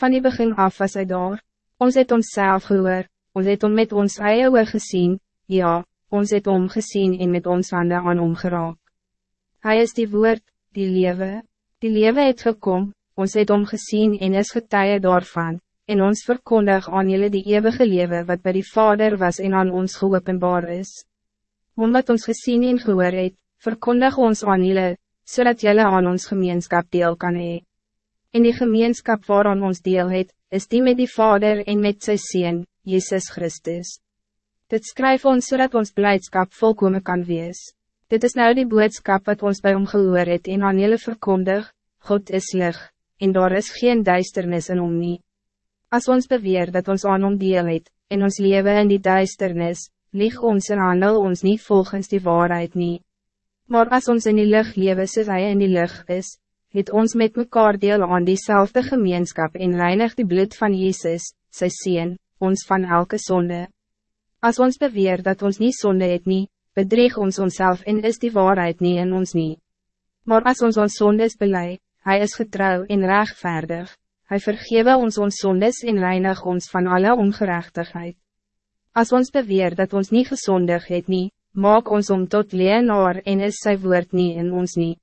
Van die begin af was hij daar. Ons het ons self gehoor, ons het om met ons eie oor gezien, ja, ons het om gezien en met ons handen aan omgeraak. Hij is die woord, die lewe, die lewe het gekom, ons het om gezien en is getuie daarvan, en ons verkondig aan jullie die eeuwige lewe wat bij die Vader was en aan ons geopenbaar is. Omdat ons gezien en gehoor het, verkondig ons aan jullie, zodat jullie aan ons gemeenschap deel kan hee. In die gemeenschap waaraan ons deel het, is die met die Vader en met sy Seen, Jezus Christus. Dit skryf ons zodat ons blijdschap volkomen kan wees. Dit is nou die boodschap wat ons bij hom gehoor het en aan jullie verkondig, God is lig, en daar is geen duisternis in hom nie. As ons beweer dat ons aan hom deel het, en ons leven in die duisternis, lieg ons en handel ons niet volgens die waarheid niet. Maar als ons in die lucht lewe soos hy in die lucht is, het ons met mekaar deel aan diezelfde gemeenschap en reinig die bloed van Jezus, sy Seen, ons van elke zonde. Als ons beweer dat ons niet zonde het nie, bedreig ons onszelf en is die waarheid niet in ons niet. Maar als ons ons zondes belei, hij is getrouw en rechtvaardig, hij vergewe ons ons zondes en reinig ons van alle ongerechtigheid. Als ons beweer dat ons niet gezondig het niet, maak ons om tot leenaar en is sy woord niet in ons niet.